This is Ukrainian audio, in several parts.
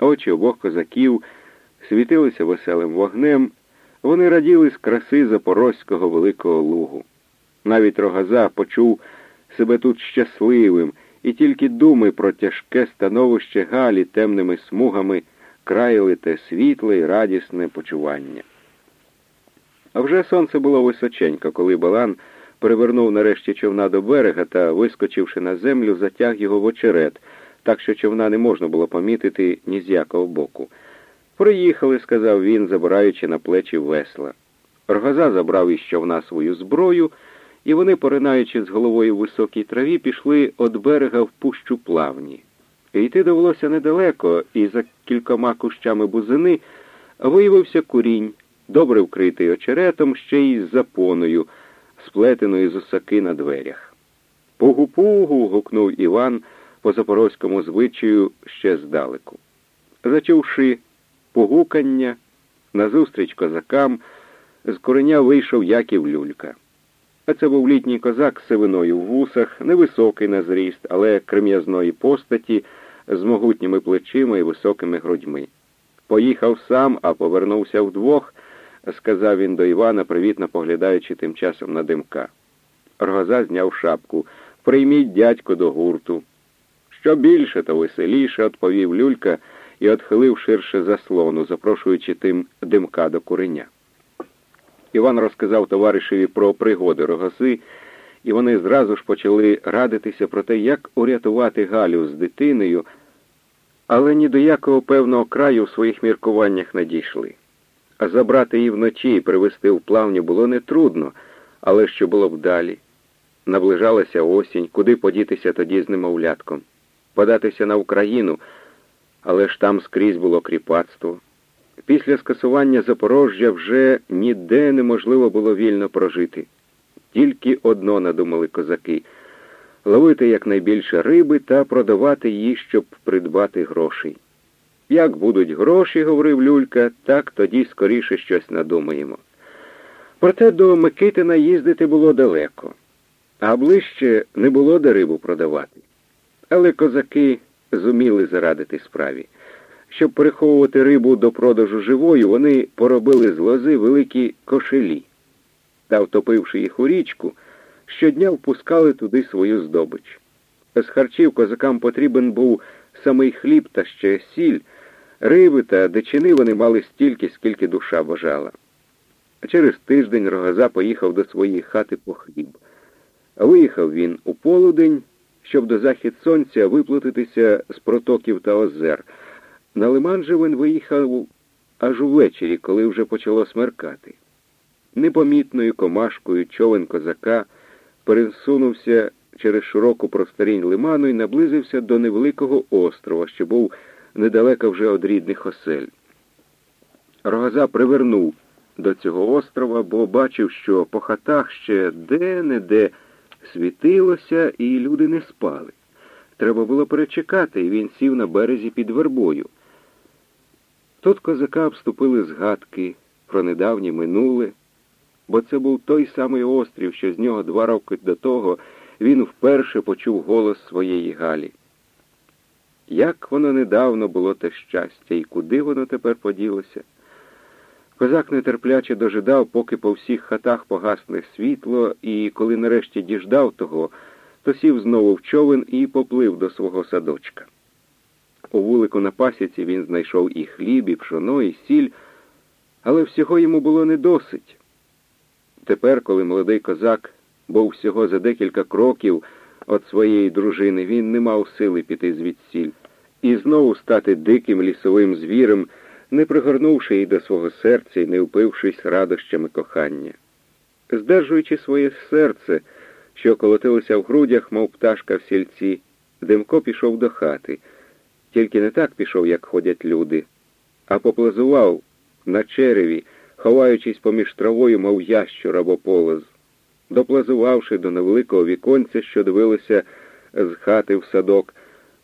Очі обох козаків світилися веселим вогнем, вони раділи з краси Запорозького Великого Лугу. Навіть Рогаза почув себе тут щасливим, і тільки думи про тяжке становище Галі темними смугами країли те світле і радісне почування. А вже сонце було височенько, коли Балан перевернув нарешті човна до берега та, вискочивши на землю, затяг його в очерет, так що човна не можна було помітити ні з якого боку. Приїхали, сказав він, забираючи на плечі весла. Рогоза забрав із човна свою зброю, і вони, поринаючи з головою в високій траві, пішли від берега в пущу плавні. Йти довелося недалеко, і за кількома кущами бузини виявився курінь, добре вкритий очеретом, ще й з запоною, сплетеною з осаки на дверях. Пугу-пугу. гукнув Іван по запорозькому звичаю ще здалеку. Зачувши погукання, назустріч козакам, з кореня вийшов Яків Люлька. А це був літній козак з сивиною в вусах, невисокий на зріст, але крем'язної постаті, з могутніми плечима і високими грудьми. Поїхав сам, а повернувся вдвох, сказав він до Івана, привітно поглядаючи тим часом на димка. Рогоза зняв шапку. Прийміть дядько до гурту. Що більше, то веселіше, відповів люлька і отхилив ширше заслону, запрошуючи тим димка до куреня. Іван розказав товаришеві про пригоди рогаси, і вони зразу ж почали радитися про те, як урятувати Галю з дитиною, але ні до якого певного краю в своїх міркуваннях не дійшли. А забрати її вночі і привезти в плавню було нетрудно, але що було б далі? Наближалася осінь, куди подітися тоді з немовлятком, податися на Україну, але ж там скрізь було кріпацтво. Після скасування Запорожжя вже ніде неможливо було вільно прожити. Тільки одно надумали козаки ловити якнайбільше риби та продавати її, щоб придбати грошей. Як будуть гроші, говорив Люлька, так тоді скоріше щось надумаємо. Проте до Микитина їздити було далеко, а ближче не було де рибу продавати. Але козаки зуміли зарадити справі. Щоб приховувати рибу до продажу живою, вони поробили з лози великі кошелі та, втопивши їх у річку, щодня впускали туди свою здобич. З харчів козакам потрібен був самий хліб та ще сіль, риби та дичини вони мали стільки, скільки душа бажала. Через тиждень Рогоза поїхав до своєї хати по хліб. Виїхав він у полудень, щоб до захід сонця виплатитися з протоків та озер. На лиман же він виїхав аж увечері, коли вже почало смеркати. Непомітною комашкою човен козака пересунувся через широку просторінь лиману і наблизився до невеликого острова, що був недалеко вже від рідних осель. Рогоза привернув до цього острова, бо бачив, що по хатах ще де-не-де світилося, і люди не спали. Треба було перечекати, і він сів на березі під вербою. Тут козака обступили згадки про недавнє минуле, бо це був той самий острів, що з нього два роки до того він вперше почув голос своєї Галі. Як воно недавно було те щастя, і куди воно тепер поділося? Козак нетерпляче дожидав, поки по всіх хатах погасне світло, і коли нарешті діждав того, то сів знову в човен і поплив до свого садочка. У вулику на пасіці він знайшов і хліб, і пшоно, і сіль, але всього йому було не досить. Тепер, коли молодий козак був всього за декілька кроків від своєї дружини, він не мав сили піти звідсіль і знову стати диким лісовим звірем, не пригорнувши її до свого серця і не впившись радощами кохання. Здержуючи своє серце, що колотилося в грудях, мов пташка в сільці, Демко пішов до хати. Тільки не так пішов, як ходять люди, а поплазував на череві, ховаючись поміж травою, мов ящур або полоз. Доплазувавши до невеликого віконця, що дивилося з хати в садок,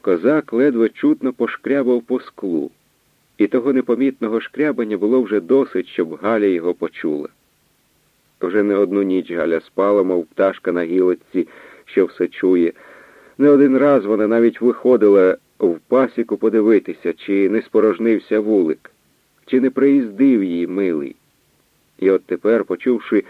козак ледве чутно пошкрябав по склу, і того непомітного шкрябання було вже досить, щоб Галя його почула. Вже не одну ніч Галя спала, мов пташка на гілочці, що все чує. Не один раз вона навіть виходила в пасіку подивитися, чи не спорожнився вулик, чи не приїздив її милий. І от тепер, почувши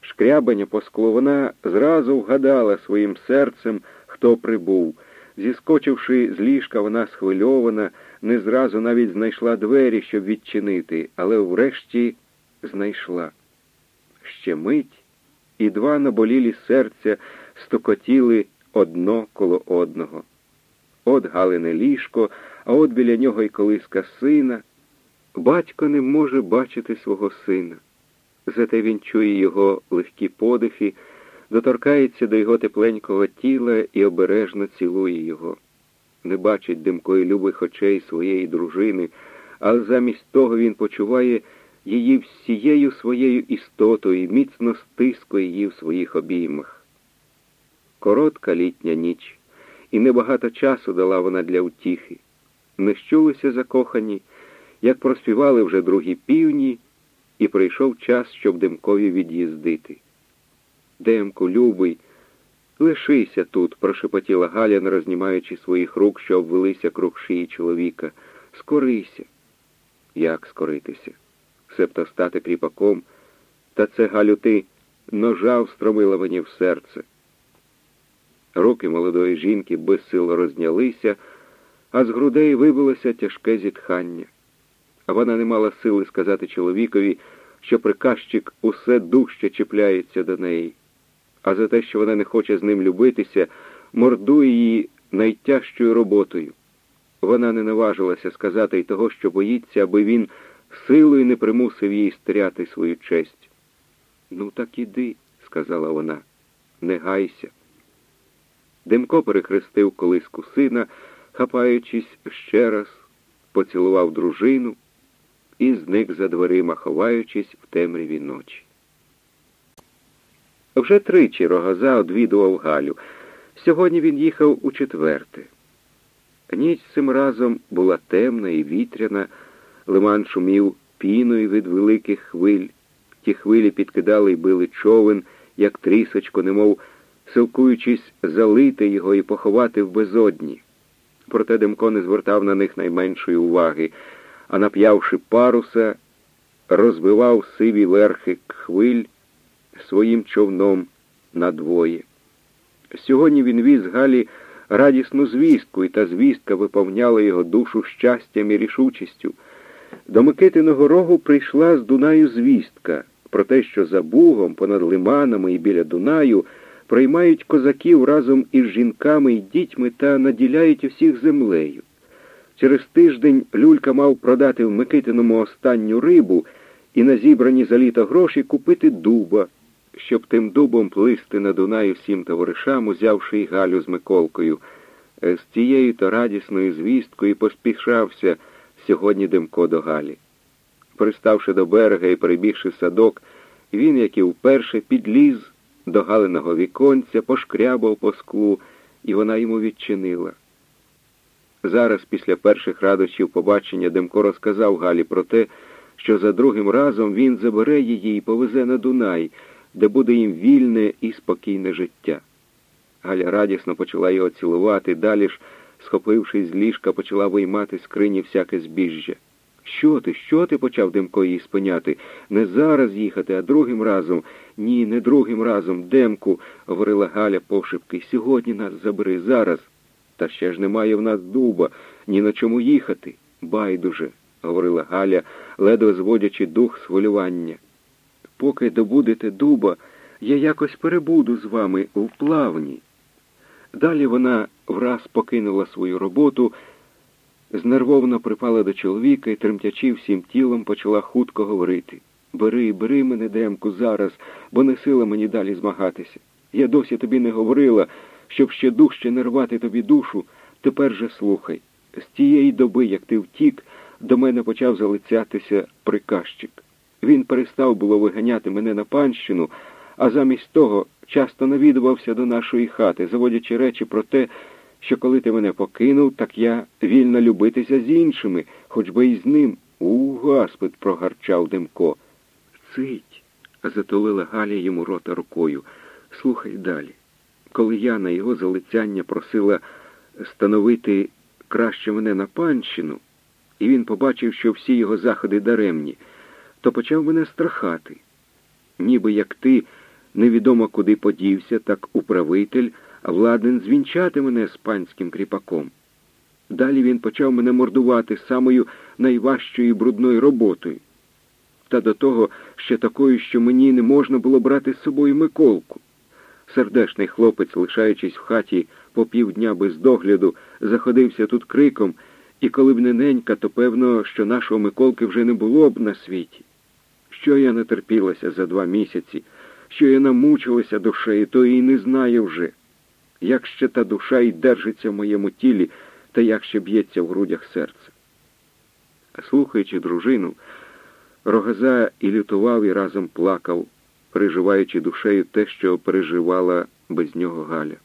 шкрябання по склу, вона зразу вгадала своїм серцем, хто прибув. Зіскочивши з ліжка, вона схвильована, не зразу навіть знайшла двері, щоб відчинити, але врешті знайшла. Ще мить, і два наболілі серця стукотіли одно коло одного. От Галине ліжко, а от біля нього й колиска сина. Батько не може бачити свого сина. Зате він чує його легкі подихи, доторкається до його тепленького тіла і обережно цілує його. Не бачить димкої любих очей своєї дружини, але замість того він почуває її всією своєю істотою і міцно стискує її в своїх обіймах. Коротка літня ніч, і небагато часу дала вона для утіхи. Не щулися закохані, як проспівали вже другі півні, і прийшов час, щоб Демкові від'їздити. Демку, любий, лишися тут, прошепотіла Галя, не рознімаючи своїх рук, що обвелися круг шиї чоловіка. Скорися. Як скоритися? Себто стати кріпаком, та це, Галю, ти ножа встромила мені в серце. Руки молодої жінки безсило рознялися, а з грудей вибилося тяжке зітхання. А вона не мала сили сказати чоловікові, що приказчик усе дужче чіпляється до неї, а за те, що вона не хоче з ним любитися, мордує її найтяжчою роботою. Вона не наважилася сказати й того, що боїться, аби він силою не примусив її стряти свою честь. Ну, так іди, сказала вона, не гайся. Демко перехрестив колиску сина, хапаючись ще раз, поцілував дружину і зник за дверима, ховаючись в темряві ночі. Вже тричі рогоза одвідував Галю. Сьогодні він їхав у четверте. Ніч цим разом була темна і вітряна, лиман шумів піною від великих хвиль. Ті хвилі підкидали й били човен, як трісочко, немов силкуючись залити його і поховати в безодні. Проте Демко не звертав на них найменшої уваги, а нап'явши паруса, розбивав сиві верхи хвиль своїм човном надвоє. Сьогодні він віз Галі радісну звістку, і та звістка виповняла його душу щастям і рішучістю. До Микитиного рогу прийшла з Дунаю звістка про те, що за Бугом, понад лиманами і біля Дунаю приймають козаків разом із жінками і дітьми та наділяють усіх землею. Через тиждень Люлька мав продати в Микитиному останню рибу і на зібрані за літо гроші купити дуба, щоб тим дубом плисти на Дунаю всім товаришам, узявши й Галю з Миколкою. З цією то радісною звісткою поспішався сьогодні Демко до Галі. Приставши до берега і перебігши в садок, він, як і вперше, підліз до Галиного віконця, пошкрябав по склу, і вона йому відчинила. Зараз, після перших радощів побачення, Демко розказав Галі про те, що за другим разом він забере її і повезе на Дунай, де буде їм вільне і спокійне життя. Галя радісно почала його цілувати, далі ж, схопившись з ліжка, почала виймати з крині всяке збіжжя. Що ти, що ти почав Демко її спиняти? Не зараз їхати, а другим разом. Ні, не другим разом, Демку, говорила Галя повшипки. Сьогодні нас забери, зараз. Та ще ж немає в нас дуба, ні на чому їхати. Байдуже, говорила Галя, ледве зводячи дух з хвилювання. Поки добудете дуба, я якось перебуду з вами у плавні. Далі вона враз покинула свою роботу, знервовано припала до чоловіка і, тремтячи всім тілом, почала хутко говорити. Бери, бери мене, Демку, зараз, бо не сила мені далі змагатися. Я досі тобі не говорила, щоб ще дужче не рвати тобі душу, тепер же слухай. З тієї доби, як ти втік, до мене почав залицятися приказчик. Він перестав було виганяти мене на панщину, а замість того часто навідувався до нашої хати, заводячи речі про те, що коли ти мене покинув, так я вільна любитися з іншими, хоч би і з ним. У, Господь, прогарчав Демко. Цить, затулила Галя йому рота рукою. Слухай далі. Коли я на його залицяння просила становити краще мене на панщину, і він побачив, що всі його заходи даремні, то почав мене страхати. Ніби як ти невідомо куди подівся, так управитель владен звінчати мене з панським кріпаком. Далі він почав мене мордувати самою найважчою брудною роботою. Та до того ще такою, що мені не можна було брати з собою Миколку. Сердешний хлопець, лишаючись в хаті по півдня без догляду, заходився тут криком, і коли б не ненька, то певно, що нашого Миколки вже не було б на світі. Що я натерпілася за два місяці, що я намучилася душею, то і не знаю вже. Як ще та душа й держиться в моєму тілі, та як ще б'ється в грудях серце. Слухаючи дружину, Рогаза і лютував, і разом плакав, переживаючи душею те, що переживала без нього Галя.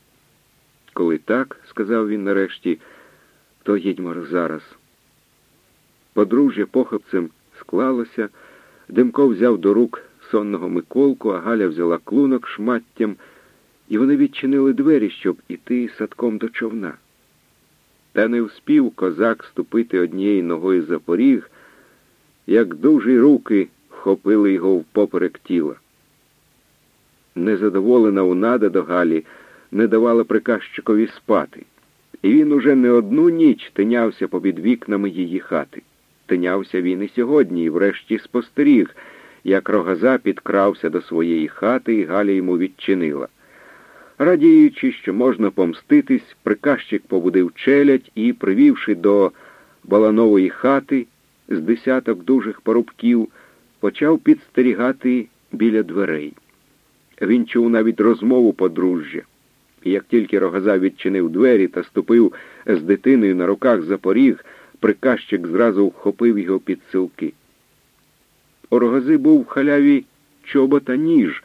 Коли так, сказав він нарешті, то їдьмо зараз. Подружжя похопцем склалося, Демко взяв до рук сонного Миколку, а Галя взяла клунок шматтям, і вони відчинили двері, щоб іти садком до човна. Та не вспів козак ступити однією ногою за поріг, як дужі руки вхопили його впоперек тіла. Незадоволена унада до Галі не давала приказчикові спати, і він уже не одну ніч тинявся побід вікнами її хати. Тинявся він і сьогодні, і врешті спостеріг, як рогаза підкрався до своєї хати, і Галя йому відчинила. Радіючи, що можна помститись, приказчик побудив челядь і, привівши до баланової хати з десяток дужих парубків, почав підстерігати біля дверей. Він чув навіть розмову подружжя. І як тільки рогаза відчинив двері та ступив з дитиною на руках за поріг, приказчик зразу вхопив його під силки. У був в халяві чобота ніж,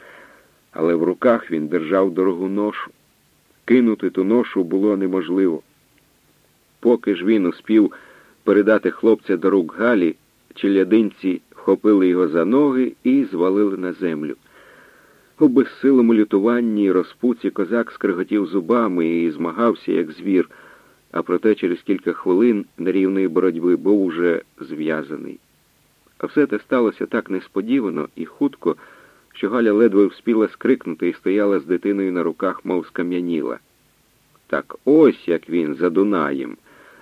але в руках він держав дорогу ношу. Кинути ту ношу було неможливо. Поки ж він успів передати хлопця до рук Галі, челядинці вхопили його за ноги і звалили на землю. У безсилому лютуванні розпуці козак скриготів зубами і змагався, як звір, а проте через кілька хвилин нерівної боротьби був уже зв'язаний. А все те сталося так несподівано і хутко, що Галя ледве вспіла скрикнути і стояла з дитиною на руках, мов скам'яніла. Так ось як він за Дунаєм,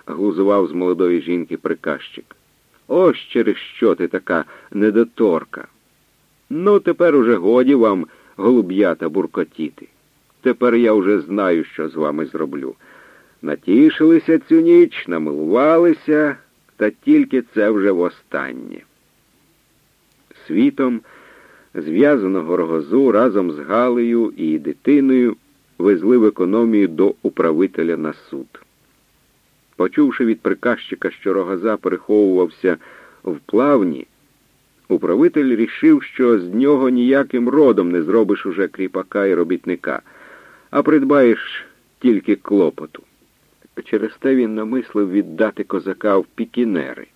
глузував з молодої жінки приказчик. Ось через що ти така недоторка. Ну, тепер уже годі вам голуб'ята буркотіти. Тепер я вже знаю, що з вами зроблю. Натішилися цю ніч, намилувалися, та тільки це вже востаннє. Світом зв'язаного рогозу разом з Галею і дитиною везли в економію до управителя на суд. Почувши від приказчика, що рогоза переховувався в плавні, управитель рішив, що з нього ніяким родом не зробиш уже кріпака і робітника, а придбаєш тільки клопоту. Через те він намислив віддати козака в пікінери.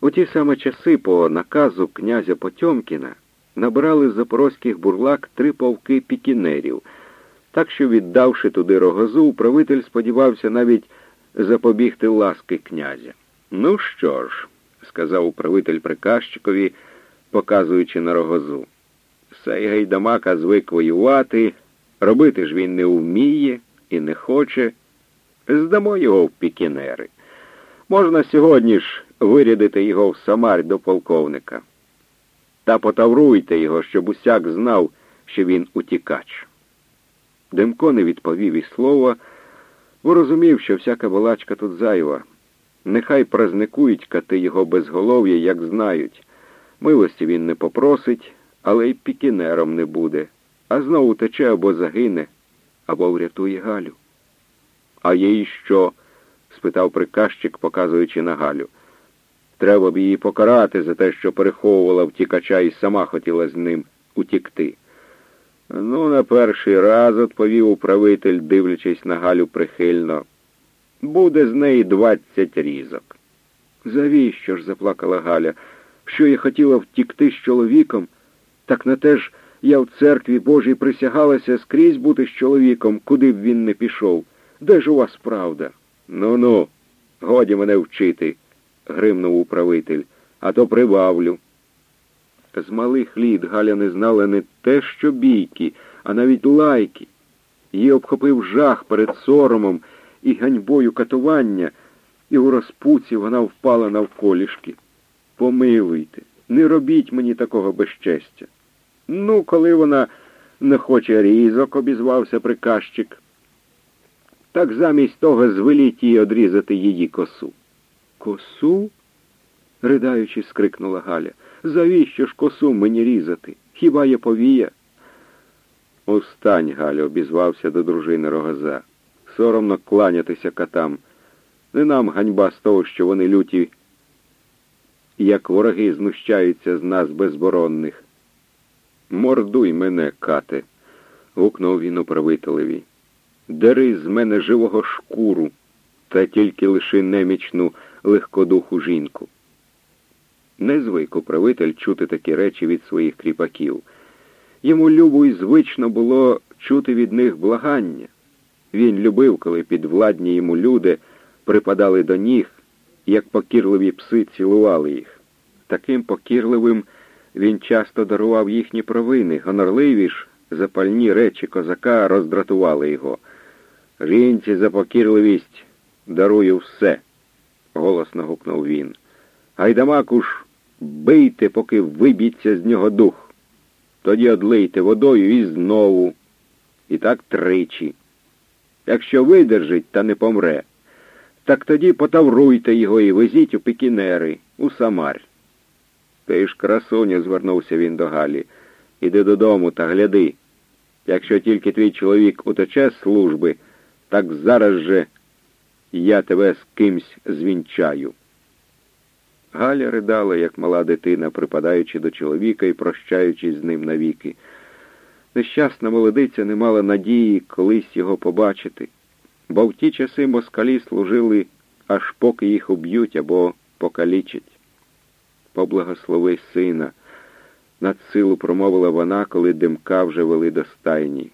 У ті самі часи по наказу князя Потьомкіна набрали з запорозьких бурлак три повки пікінерів, так що, віддавши туди рогозу, управитель сподівався навіть запобігти ласки князя. Ну що ж, сказав управитель приказчикові, показуючи на рогозу. Сей гайдамака звик воювати, робити ж він не вміє і не хоче. Здамо його в пікінери. Можна сьогодні ж вирядити його в Самарь до полковника. Та потавруйте його, щоб усяк знав, що він утікач. Демко не відповів і слова, бо розумів, що всяка балачка тут зайва. Нехай празникують кати його безголов'я, як знають. Милості він не попросить, але й пікінером не буде, а знову тече або загине, або врятує Галю. А їй що? спитав приказчик, показуючи на Галю. Треба б її покарати за те, що переховувала втікача і сама хотіла з ним утікти. Ну, на перший раз, відповів управитель, дивлячись на Галю прихильно. Буде з неї двадцять різок. Завіщо ж? заплакала Галя. Що я хотіла втікти з чоловіком, так на те ж я в церкві Божій присягалася скрізь бути з чоловіком, куди б він не пішов. Де ж у вас правда? Ну ну, Годі мене вчити, гримнув управитель, а то прибавлю. З малих літ Галя не знала не те, що бійки, а навіть лайки. Її обхопив жах перед соромом і ганьбою катування, і у розпуці вона впала навколішки. Помилуйте, не робіть мені такого безчестя. Ну, коли вона не хоче різок, обізвався приказчик. Так замість того звеліть їй одрізати її косу. Косу? ридаючи, скрикнула Галя. Завіщо ж косу мені різати? Хіба є повія? Устань, Галя, обізвався до дружини рогоза. Соромно кланятися катам. Не нам ганьба з того, що вони люті, як вороги знущаються з нас безборонних. Мордуй мене, кате, гукнув він управителеві. Дери з мене живого шкуру, та тільки лиши немічну легкодуху жінку. Не звик управитель чути такі речі від своїх кріпаків. Йому любо і звично було чути від них благання. Він любив, коли підвладні йому люди припадали до ніг, як покірливі пси цілували їх. Таким покірливим він часто дарував їхні провини, гонорливі ж запальні речі козака роздратували його. Жінці за покірливість дарую все, голосно гукнув він. Гайдамаку ж бийте, поки виб'ється з нього дух. Тоді одлийте водою і знову. І так тричі. Якщо видержить та не помре, так тоді потавруйте його і везіть у пекінери, у Самарь. Ти ж, красуня, звернувся він до Галі, іди додому та гляди. Якщо тільки твій чоловік утече з служби, так зараз же я тебе з кимсь звінчаю. Галя ридала, як мала дитина, припадаючи до чоловіка і прощаючись з ним навіки. Нещасна молодиця не мала надії колись його побачити, бо в ті часи москалі служили, аж поки їх уб'ють або покалічать. Поблагослови сина, над силу промовила вона, коли димка вже вели до стайні.